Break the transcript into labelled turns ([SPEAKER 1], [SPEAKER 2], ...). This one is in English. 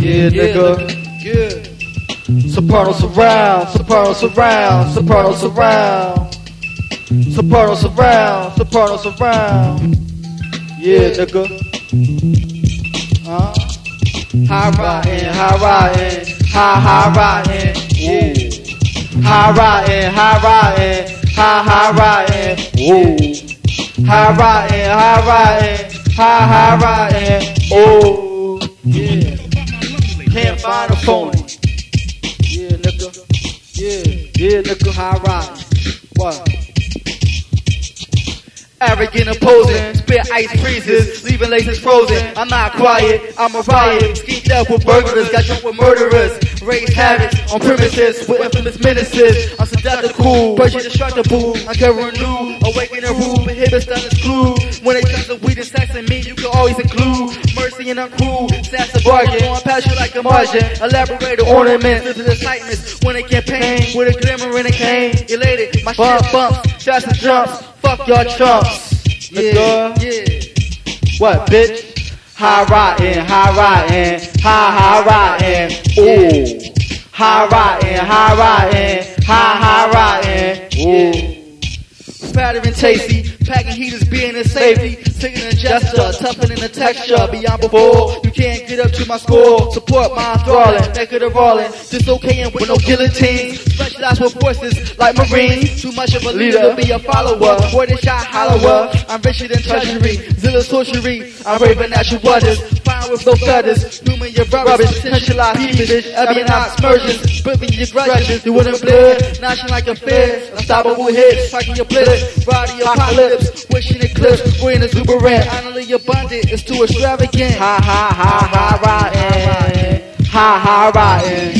[SPEAKER 1] Yeah, nigga.
[SPEAKER 2] Yeah.
[SPEAKER 1] Soprano surround, soprano surround, soprano surround. Soprano surround, soprano surround. Yeah, nigga.
[SPEAKER 2] Uh,
[SPEAKER 1] High riding, high riding, high high riding.
[SPEAKER 2] yeah.
[SPEAKER 1] High riding, high riding, high high riding. Whoa. High riding, high riding, high high riding. Oh, can't find a phony.
[SPEAKER 2] Yeah, nigga. Yeah.
[SPEAKER 1] Yeah, nigga.
[SPEAKER 2] High rise. What?
[SPEAKER 1] Arrogant opposing, spit ice freezes, leaving laces frozen. I'm not quiet, I'm a riot. Skeet up with burglars, got drunk with murderers. Raise havoc on premises with infamous menaces. I'm seductible, Persian destructible. I'm covering new, awaken a rule, done is clue. When it comes to weed and sex and me, you can always include mercy and uncool. Sass a bargain, on pass you like a margin. Elaborate the ornaments, this is excitement. When it campaign, with a glimmer and a cane. Elated, my shit bumps, shots and jumps. Fuck y'all chumps.
[SPEAKER 2] Yeah. Yeah.
[SPEAKER 1] What, bitch? High riding, high riding, high high riding. Ooh. High riding, high riding, high high riding. Ooh. Fatter and tasty, packing heaters, being in safety, singing in gesture, toughening the texture, beyond before. You can't get up to my score. Support my enthralling, the rolling, dislocating with no guillotine. Specialized with forces like Marines. Too much of a leader to be a follower. Word shot hollower. I'm richer than treasury, zilla sorcery. I'm raving at your waters, with no feathers. Human your rubbish, potentialized peevish, espionage smurges, whipping your grudges. You wouldn't bled, gnashing like a fist. Unstoppable hits, striking your bliss. Body apocalypse, wishing eclipse, green exuberant, finally abundant. It's too extravagant. Ha ha ha ha riding, ha ha riding.